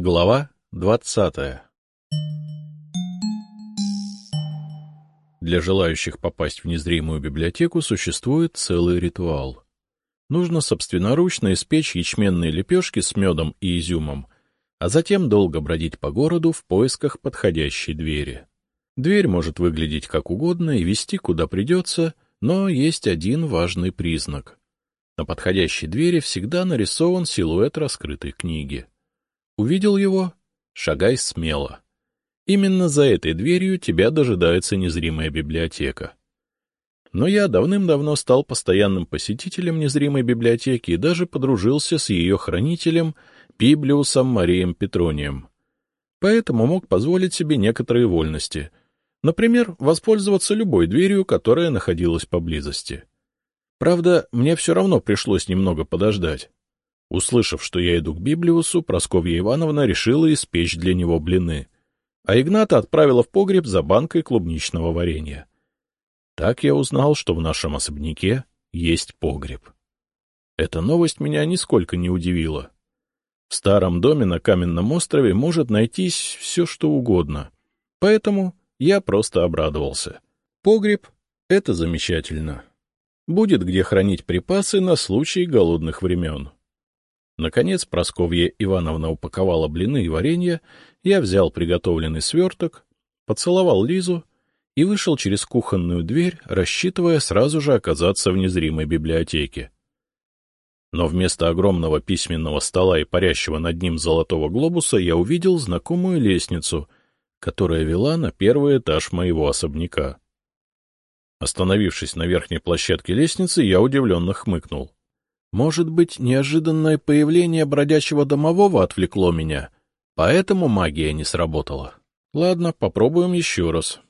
Глава двадцатая Для желающих попасть в незримую библиотеку существует целый ритуал. Нужно собственноручно испечь ячменные лепешки с медом и изюмом, а затем долго бродить по городу в поисках подходящей двери. Дверь может выглядеть как угодно и вести куда придется, но есть один важный признак. На подходящей двери всегда нарисован силуэт раскрытой книги. Увидел его — шагай смело. Именно за этой дверью тебя дожидается незримая библиотека. Но я давным-давно стал постоянным посетителем незримой библиотеки и даже подружился с ее хранителем Библиусом Марием Петронием. Поэтому мог позволить себе некоторые вольности. Например, воспользоваться любой дверью, которая находилась поблизости. Правда, мне все равно пришлось немного подождать. Услышав, что я иду к Библиусу, Просковья Ивановна решила испечь для него блины, а Игната отправила в погреб за банкой клубничного варенья. Так я узнал, что в нашем особняке есть погреб. Эта новость меня нисколько не удивила. В старом доме на каменном острове может найтись все, что угодно. Поэтому я просто обрадовался. Погреб — это замечательно. Будет где хранить припасы на случай голодных времен. Наконец Просковья Ивановна упаковала блины и варенье, я взял приготовленный сверток, поцеловал Лизу и вышел через кухонную дверь, рассчитывая сразу же оказаться в незримой библиотеке. Но вместо огромного письменного стола и парящего над ним золотого глобуса я увидел знакомую лестницу, которая вела на первый этаж моего особняка. Остановившись на верхней площадке лестницы, я удивленно хмыкнул. Может быть, неожиданное появление бродячего домового отвлекло меня, поэтому магия не сработала. Ладно, попробуем еще раз.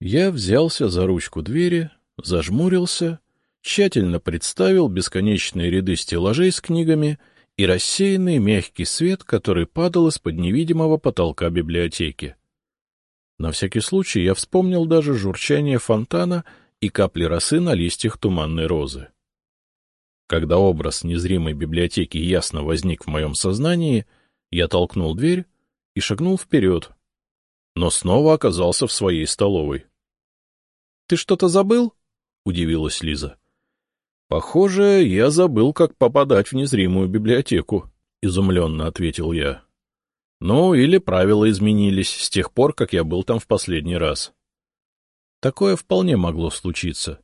Я взялся за ручку двери, зажмурился, тщательно представил бесконечные ряды стеллажей с книгами и рассеянный мягкий свет, который падал из-под невидимого потолка библиотеки. На всякий случай я вспомнил даже журчание фонтана и капли росы на листьях туманной розы. Когда образ незримой библиотеки ясно возник в моем сознании, я толкнул дверь и шагнул вперед, но снова оказался в своей столовой. — Ты что-то забыл? — удивилась Лиза. — Похоже, я забыл, как попадать в незримую библиотеку, — изумленно ответил я. — Ну, или правила изменились с тех пор, как я был там в последний раз. Такое вполне могло случиться.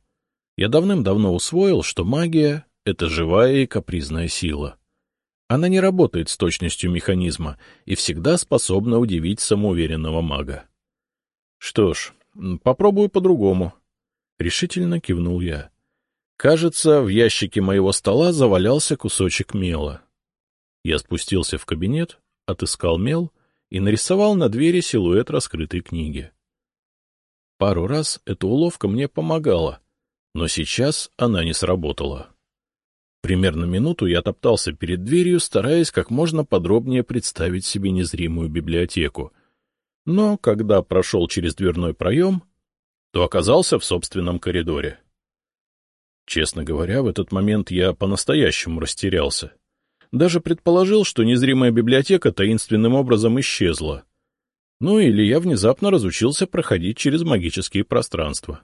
Я давным-давно усвоил, что магия — это живая и капризная сила. Она не работает с точностью механизма и всегда способна удивить самоуверенного мага. Что ж, попробую по-другому. Решительно кивнул я. Кажется, в ящике моего стола завалялся кусочек мела. Я спустился в кабинет, отыскал мел и нарисовал на двери силуэт раскрытой книги. Пару раз эта уловка мне помогала, но сейчас она не сработала. Примерно минуту я топтался перед дверью, стараясь как можно подробнее представить себе незримую библиотеку. Но когда прошел через дверной проем, то оказался в собственном коридоре. Честно говоря, в этот момент я по-настоящему растерялся. Даже предположил, что незримая библиотека таинственным образом исчезла. Ну или я внезапно разучился проходить через магические пространства.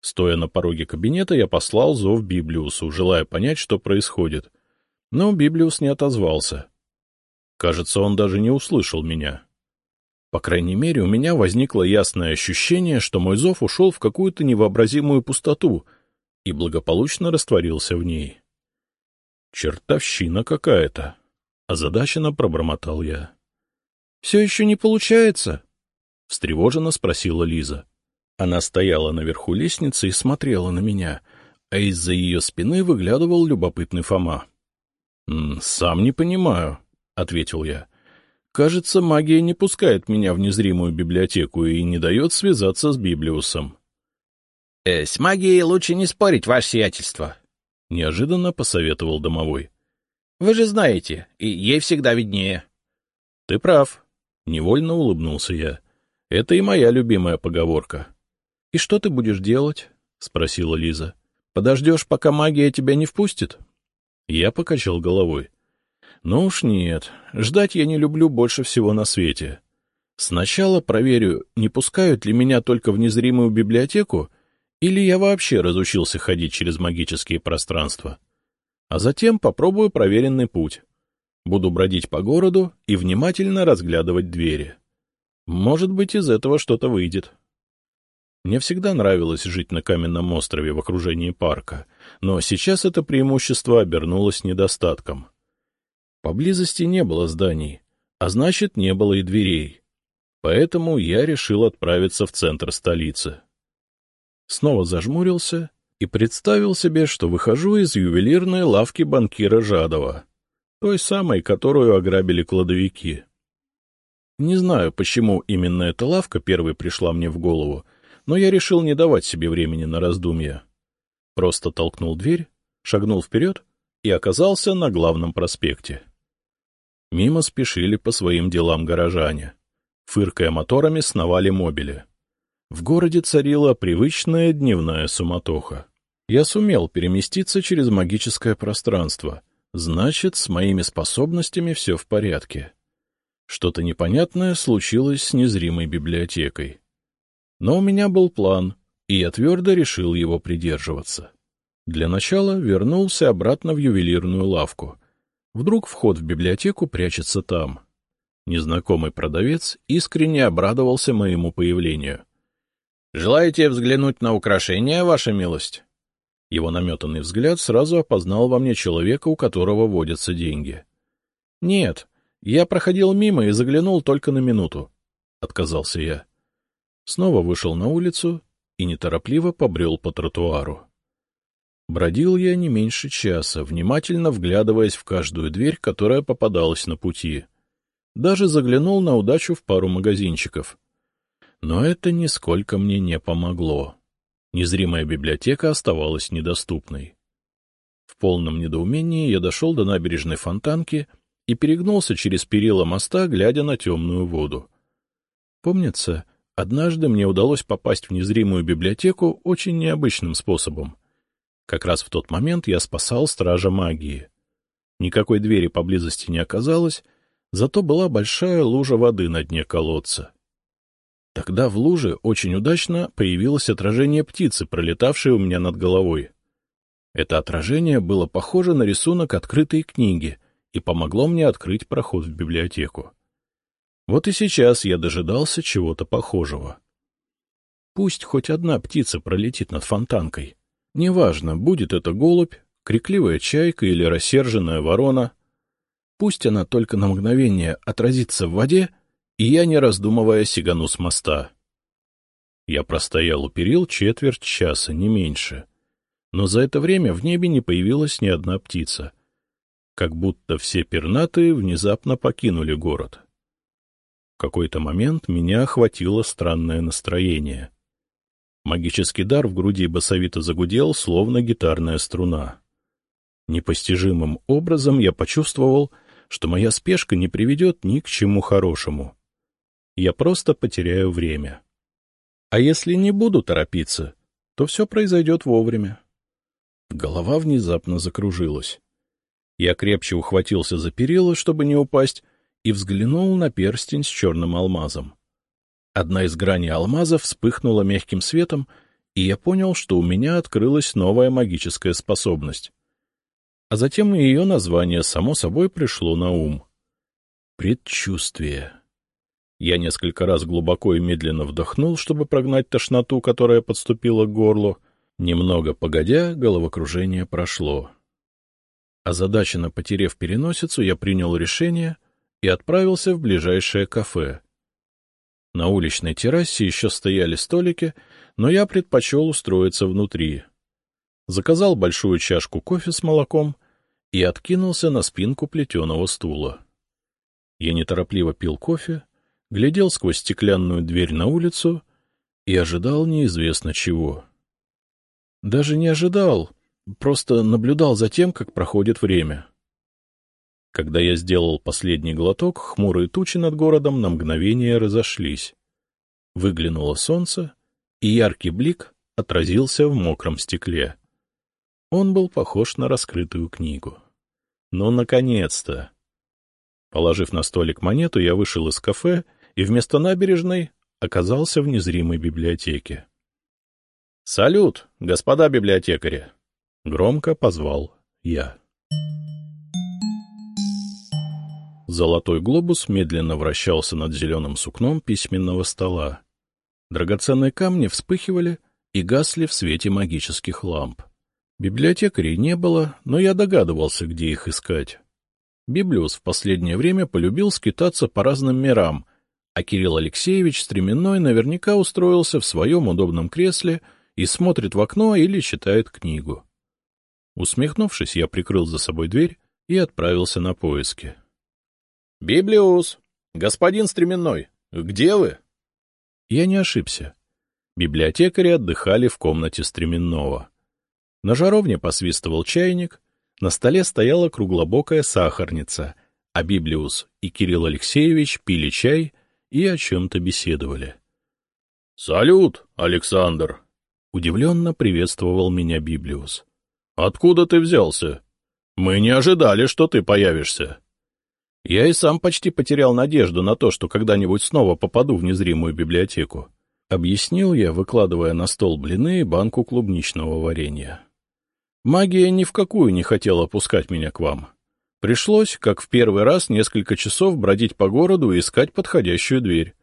Стоя на пороге кабинета, я послал зов Библиусу, желая понять, что происходит. Но Библиус не отозвался. Кажется, он даже не услышал меня. По крайней мере, у меня возникло ясное ощущение, что мой зов ушел в какую-то невообразимую пустоту и благополучно растворился в ней. «Чертовщина какая-то!» — озадаченно пробормотал я. — Все еще не получается? — встревоженно спросила Лиза. Она стояла наверху лестницы и смотрела на меня, а из-за ее спины выглядывал любопытный Фома. — Сам не понимаю, — ответил я. — Кажется, магия не пускает меня в незримую библиотеку и не дает связаться с Библиусом. «Э, — С магией лучше не спорить, ваше сиятельство, — неожиданно посоветовал домовой. — Вы же знаете, и ей всегда виднее. — Ты прав, — невольно улыбнулся я. — Это и моя любимая поговорка. — И что ты будешь делать? — спросила Лиза. — Подождешь, пока магия тебя не впустит? Я покачал головой. Но уж нет, ждать я не люблю больше всего на свете. Сначала проверю, не пускают ли меня только в незримую библиотеку, или я вообще разучился ходить через магические пространства. А затем попробую проверенный путь. Буду бродить по городу и внимательно разглядывать двери. Может быть, из этого что-то выйдет. Мне всегда нравилось жить на каменном острове в окружении парка, но сейчас это преимущество обернулось недостатком. Поблизости не было зданий, а значит, не было и дверей. Поэтому я решил отправиться в центр столицы. Снова зажмурился и представил себе, что выхожу из ювелирной лавки банкира Жадова, той самой, которую ограбили кладовики. Не знаю, почему именно эта лавка первой пришла мне в голову, но я решил не давать себе времени на раздумья. Просто толкнул дверь, шагнул вперед и оказался на главном проспекте. Мимо спешили по своим делам горожане. Фыркая моторами, сновали мобили. В городе царила привычная дневная суматоха. Я сумел переместиться через магическое пространство. Значит, с моими способностями все в порядке. Что-то непонятное случилось с незримой библиотекой. Но у меня был план, и я твердо решил его придерживаться. Для начала вернулся обратно в ювелирную лавку. Вдруг вход в библиотеку прячется там. Незнакомый продавец искренне обрадовался моему появлению. — Желаете взглянуть на украшения, ваша милость? Его наметанный взгляд сразу опознал во мне человека, у которого водятся деньги. — Нет, я проходил мимо и заглянул только на минуту, — отказался я. Снова вышел на улицу и неторопливо побрел по тротуару. Бродил я не меньше часа, внимательно вглядываясь в каждую дверь, которая попадалась на пути. Даже заглянул на удачу в пару магазинчиков. Но это нисколько мне не помогло. Незримая библиотека оставалась недоступной. В полном недоумении я дошел до набережной фонтанки и перегнулся через перила моста, глядя на темную воду. Помнится, однажды мне удалось попасть в незримую библиотеку очень необычным способом. Как раз в тот момент я спасал стража магии. Никакой двери поблизости не оказалось, зато была большая лужа воды на дне колодца. Тогда в луже очень удачно появилось отражение птицы, пролетавшей у меня над головой. Это отражение было похоже на рисунок открытой книги и помогло мне открыть проход в библиотеку. Вот и сейчас я дожидался чего-то похожего. Пусть хоть одна птица пролетит над фонтанкой. Неважно, будет это голубь, крикливая чайка или рассерженная ворона. Пусть она только на мгновение отразится в воде, и я, не раздумывая, сигану с моста. Я простоял у перил четверть часа, не меньше. Но за это время в небе не появилась ни одна птица. Как будто все пернатые внезапно покинули город. Какой-то момент меня охватило странное настроение — Магический дар в груди басовито загудел, словно гитарная струна. Непостижимым образом я почувствовал, что моя спешка не приведет ни к чему хорошему. Я просто потеряю время. А если не буду торопиться, то все произойдет вовремя. Голова внезапно закружилась. Я крепче ухватился за перила, чтобы не упасть, и взглянул на перстень с черным алмазом. Одна из граней алмаза вспыхнула мягким светом, и я понял, что у меня открылась новая магическая способность. А затем ее название само собой пришло на ум. Предчувствие. Я несколько раз глубоко и медленно вдохнул, чтобы прогнать тошноту, которая подступила к горлу. Немного погодя, головокружение прошло. Озадаченно потерев переносицу, я принял решение и отправился в ближайшее кафе — на уличной террасе еще стояли столики, но я предпочел устроиться внутри. Заказал большую чашку кофе с молоком и откинулся на спинку плетеного стула. Я неторопливо пил кофе, глядел сквозь стеклянную дверь на улицу и ожидал неизвестно чего. Даже не ожидал, просто наблюдал за тем, как проходит время. Когда я сделал последний глоток, хмурые тучи над городом на мгновение разошлись. Выглянуло солнце, и яркий блик отразился в мокром стекле. Он был похож на раскрытую книгу. Ну, наконец-то! Положив на столик монету, я вышел из кафе и вместо набережной оказался в незримой библиотеке. — Салют, господа библиотекари! — громко позвал я. Золотой глобус медленно вращался над зеленым сукном письменного стола. Драгоценные камни вспыхивали и гасли в свете магических ламп. Библиотекарей не было, но я догадывался, где их искать. Библиус в последнее время полюбил скитаться по разным мирам, а Кирилл Алексеевич Стременной наверняка устроился в своем удобном кресле и смотрит в окно или читает книгу. Усмехнувшись, я прикрыл за собой дверь и отправился на поиски. — Библиус! Господин Стременной! Где вы? Я не ошибся. Библиотекари отдыхали в комнате Стременного. На жаровне посвистывал чайник, на столе стояла круглобокая сахарница, а Библиус и Кирилл Алексеевич пили чай и о чем-то беседовали. — Салют, Александр! — удивленно приветствовал меня Библиус. — Откуда ты взялся? Мы не ожидали, что ты появишься. Я и сам почти потерял надежду на то, что когда-нибудь снова попаду в незримую библиотеку. Объяснил я, выкладывая на стол блины и банку клубничного варенья. Магия ни в какую не хотела пускать меня к вам. Пришлось, как в первый раз, несколько часов бродить по городу и искать подходящую дверь.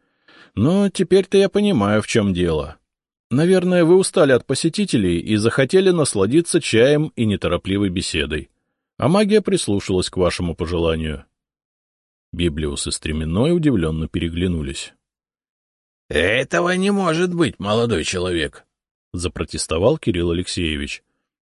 Но теперь-то я понимаю, в чем дело. Наверное, вы устали от посетителей и захотели насладиться чаем и неторопливой беседой. А магия прислушалась к вашему пожеланию. Библиус и Стременной удивленно переглянулись. — Этого не может быть, молодой человек, — запротестовал Кирилл Алексеевич.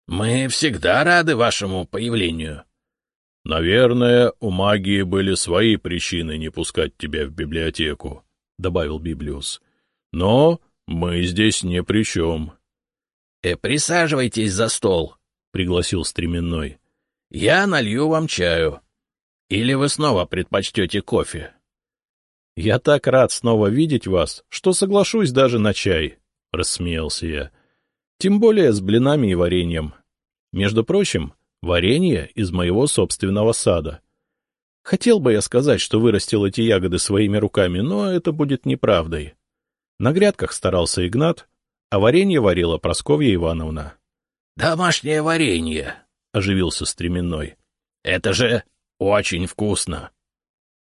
Мы всегда рады вашему появлению. — Наверное, у магии были свои причины не пускать тебя в библиотеку, — добавил Библиус. — Но мы здесь не при чем. «Э, — Присаживайтесь за стол, — пригласил Стременной. — Я налью вам чаю. Или вы снова предпочтете кофе? — Я так рад снова видеть вас, что соглашусь даже на чай, — рассмеялся я. — Тем более с блинами и вареньем. Между прочим, варенье из моего собственного сада. Хотел бы я сказать, что вырастил эти ягоды своими руками, но это будет неправдой. На грядках старался Игнат, а варенье варила Просковья Ивановна. — Домашнее варенье, — оживился Стременной. — Это же очень вкусно.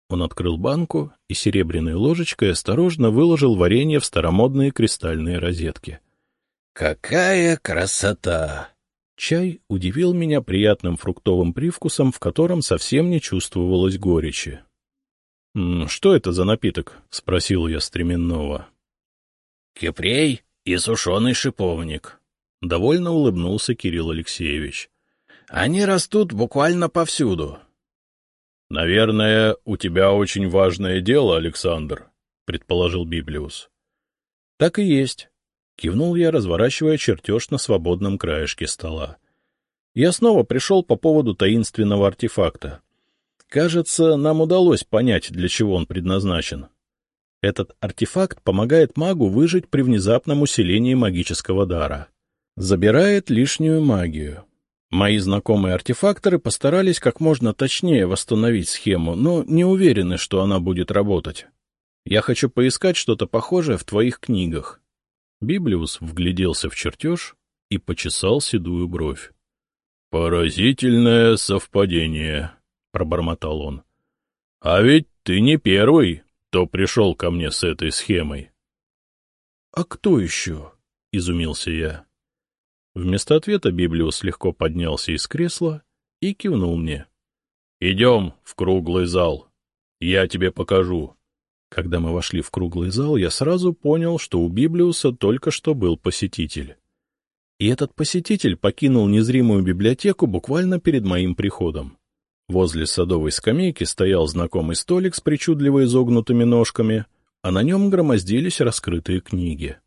Он открыл банку и серебряной ложечкой осторожно выложил варенье в старомодные кристальные розетки. — Какая красота! Чай удивил меня приятным фруктовым привкусом, в котором совсем не чувствовалось горечи. — Что это за напиток? — спросил я стременного. — Кипрей и сушеный шиповник. Довольно улыбнулся Кирилл Алексеевич. — Они растут буквально повсюду. — Наверное, у тебя очень важное дело, Александр, — предположил Библиус. — Так и есть. — кивнул я, разворачивая чертеж на свободном краешке стола. Я снова пришел по поводу таинственного артефакта. Кажется, нам удалось понять, для чего он предназначен. Этот артефакт помогает магу выжить при внезапном усилении магического дара. Забирает лишнюю магию. Мои знакомые артефакторы постарались как можно точнее восстановить схему, но не уверены, что она будет работать. Я хочу поискать что-то похожее в твоих книгах. Библиус вгляделся в чертеж и почесал седую бровь. — Поразительное совпадение, — пробормотал он. — А ведь ты не первый, кто пришел ко мне с этой схемой. — А кто еще? — изумился я. Вместо ответа Библиус легко поднялся из кресла и кивнул мне. — Идем в круглый зал. Я тебе покажу. Когда мы вошли в круглый зал, я сразу понял, что у Библиуса только что был посетитель. И этот посетитель покинул незримую библиотеку буквально перед моим приходом. Возле садовой скамейки стоял знакомый столик с причудливо изогнутыми ножками, а на нем громоздились раскрытые книги.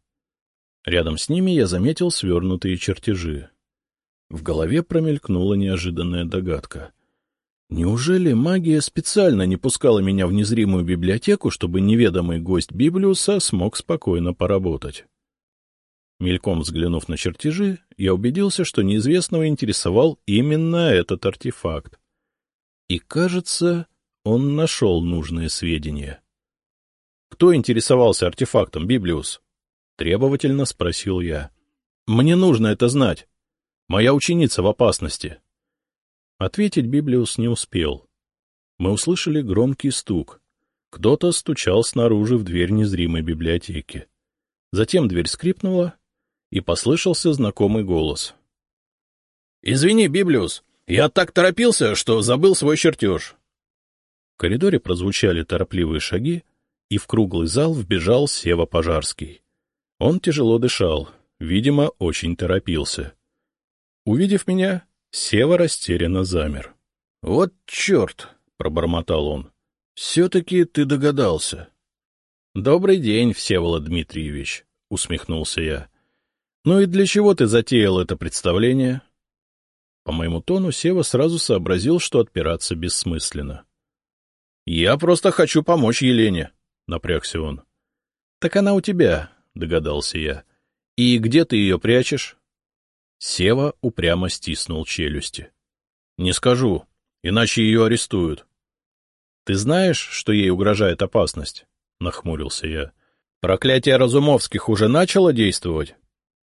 Рядом с ними я заметил свернутые чертежи. В голове промелькнула неожиданная догадка. Неужели магия специально не пускала меня в незримую библиотеку, чтобы неведомый гость Библиуса смог спокойно поработать? Мельком взглянув на чертежи, я убедился, что неизвестного интересовал именно этот артефакт. И, кажется, он нашел нужные сведения. — Кто интересовался артефактом, Библиус? — требовательно спросил я. — Мне нужно это знать. Моя ученица в опасности. Ответить Библиус не успел. Мы услышали громкий стук. Кто-то стучал снаружи в дверь незримой библиотеки. Затем дверь скрипнула, и послышался знакомый голос. — Извини, Библиус, я так торопился, что забыл свой чертеж. В коридоре прозвучали торопливые шаги, и в круглый зал вбежал Сева Пожарский. Он тяжело дышал, видимо, очень торопился. Увидев меня, Сева растерянно замер. — Вот черт! — пробормотал он. — Все-таки ты догадался. — Добрый день, Всеволод Дмитриевич, — усмехнулся я. — Ну и для чего ты затеял это представление? По моему тону Сева сразу сообразил, что отпираться бессмысленно. — Я просто хочу помочь Елене, — напрягся он. — Так она у тебя, — догадался я. — И где ты ее прячешь? Сева упрямо стиснул челюсти. — Не скажу, иначе ее арестуют. — Ты знаешь, что ей угрожает опасность? — нахмурился я. — Проклятие Разумовских уже начало действовать?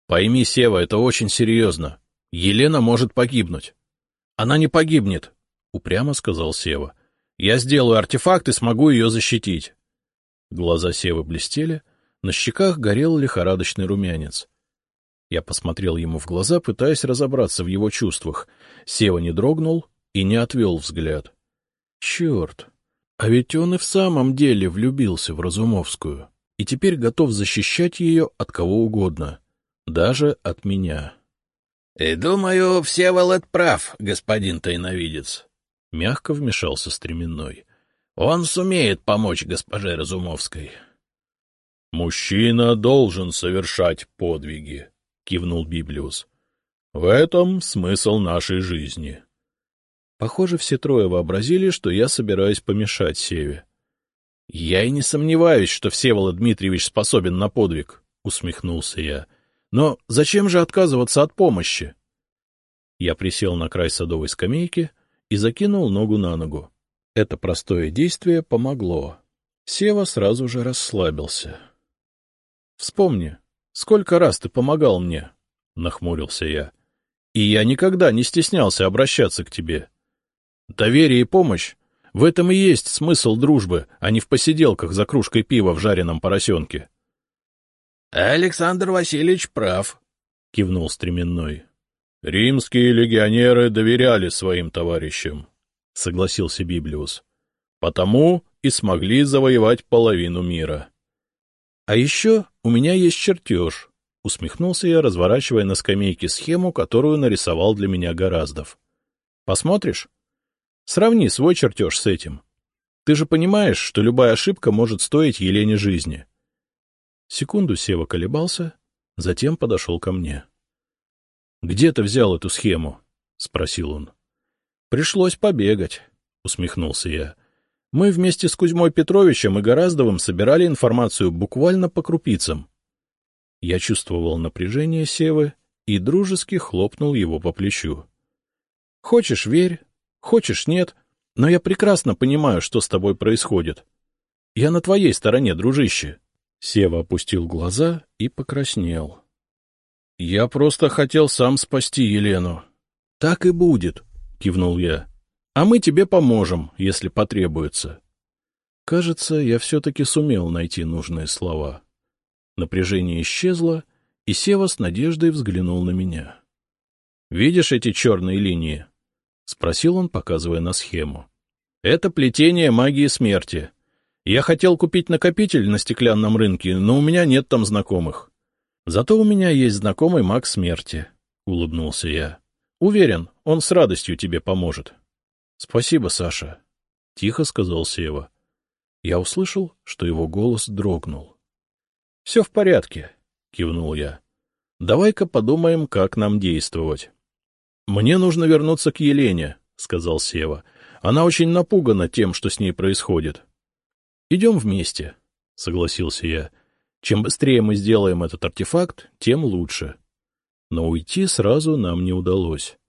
Пойми, Сева, это очень серьезно. Елена может погибнуть. — Она не погибнет, — упрямо сказал Сева. — Я сделаю артефакт и смогу ее защитить. Глаза Севы блестели, на щеках горел лихорадочный румянец. Я посмотрел ему в глаза, пытаясь разобраться в его чувствах. Сева не дрогнул и не отвел взгляд. Черт! А ведь он и в самом деле влюбился в Разумовскую и теперь готов защищать ее от кого угодно, даже от меня. «Э, — Думаю, Всеволод прав, господин тайновидец, — мягко вмешался Стременной. — Он сумеет помочь госпоже Разумовской. — Мужчина должен совершать подвиги, — кивнул Библиус. — В этом смысл нашей жизни. Похоже, все трое вообразили, что я собираюсь помешать Севе. — Я и не сомневаюсь, что Всеволод Дмитриевич способен на подвиг, — усмехнулся я. Но зачем же отказываться от помощи? Я присел на край садовой скамейки и закинул ногу на ногу. Это простое действие помогло. Сева сразу же расслабился. — Вспомни, сколько раз ты помогал мне, — нахмурился я. — И я никогда не стеснялся обращаться к тебе. Доверие и помощь — в этом и есть смысл дружбы, а не в посиделках за кружкой пива в жареном поросенке. — Александр Васильевич прав, — кивнул Стременной. — Римские легионеры доверяли своим товарищам, — согласился Библиус. — Потому и смогли завоевать половину мира. — А еще у меня есть чертеж, — усмехнулся я, разворачивая на скамейке схему, которую нарисовал для меня Гораздов. — Посмотришь? Сравни свой чертеж с этим. Ты же понимаешь, что любая ошибка может стоить Елене жизни. — Секунду Сева колебался, затем подошел ко мне. — Где ты взял эту схему? — спросил он. — Пришлось побегать, — усмехнулся я. Мы вместе с Кузьмой Петровичем и Гораздовым собирали информацию буквально по крупицам. Я чувствовал напряжение Севы и дружески хлопнул его по плечу. — Хочешь — верь, хочешь — нет, но я прекрасно понимаю, что с тобой происходит. Я на твоей стороне, дружище. Сева опустил глаза и покраснел. — Я просто хотел сам спасти Елену. — Так и будет, — кивнул я. — А мы тебе поможем, если потребуется. Кажется, я все-таки сумел найти нужные слова. Напряжение исчезло, и Сева с надеждой взглянул на меня. — Видишь эти черные линии? — спросил он, показывая на схему. — Это плетение магии смерти. Я хотел купить накопитель на стеклянном рынке, но у меня нет там знакомых. Зато у меня есть знакомый маг смерти, — улыбнулся я. Уверен, он с радостью тебе поможет. — Спасибо, Саша, — тихо сказал Сева. Я услышал, что его голос дрогнул. — Все в порядке, — кивнул я. — Давай-ка подумаем, как нам действовать. — Мне нужно вернуться к Елене, — сказал Сева. Она очень напугана тем, что с ней происходит. —— Идем вместе, — согласился я. Чем быстрее мы сделаем этот артефакт, тем лучше. Но уйти сразу нам не удалось.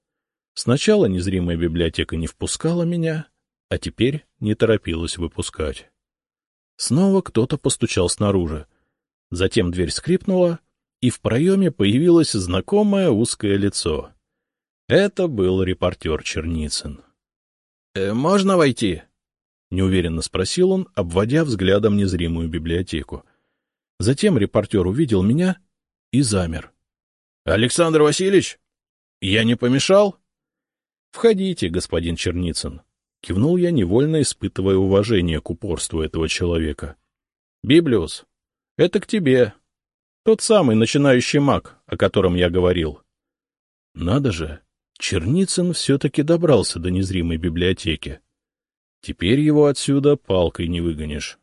Сначала незримая библиотека не впускала меня, а теперь не торопилась выпускать. Снова кто-то постучал снаружи. Затем дверь скрипнула, и в проеме появилось знакомое узкое лицо. Это был репортер Черницын. «Э, — Можно войти? — неуверенно спросил он, обводя взглядом незримую библиотеку. Затем репортер увидел меня и замер. — Александр Васильевич, я не помешал? — Входите, господин Черницын. Кивнул я, невольно испытывая уважение к упорству этого человека. — Библиус, это к тебе. Тот самый начинающий маг, о котором я говорил. Надо же, Черницын все-таки добрался до незримой библиотеки. Теперь его отсюда палкой не выгонишь.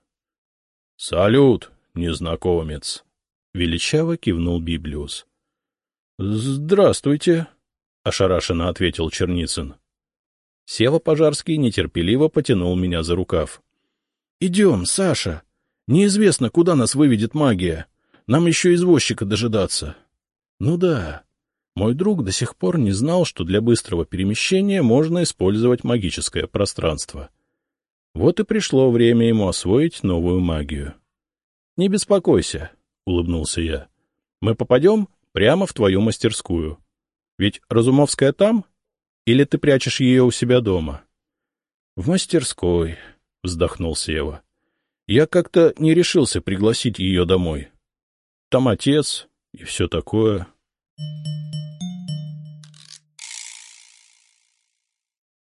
— Салют, незнакомец! — величаво кивнул Библиус. — Здравствуйте! — ошарашенно ответил Черницын. Сева Пожарский нетерпеливо потянул меня за рукав. — Идем, Саша! Неизвестно, куда нас выведет магия. Нам еще извозчика дожидаться. — Ну да, мой друг до сих пор не знал, что для быстрого перемещения можно использовать магическое пространство. Вот и пришло время ему освоить новую магию. — Не беспокойся, — улыбнулся я. — Мы попадем прямо в твою мастерскую. Ведь Разумовская там? Или ты прячешь ее у себя дома? — В мастерской, — вздохнул Сева. — Я как-то не решился пригласить ее домой. Там отец и все такое. Thank you.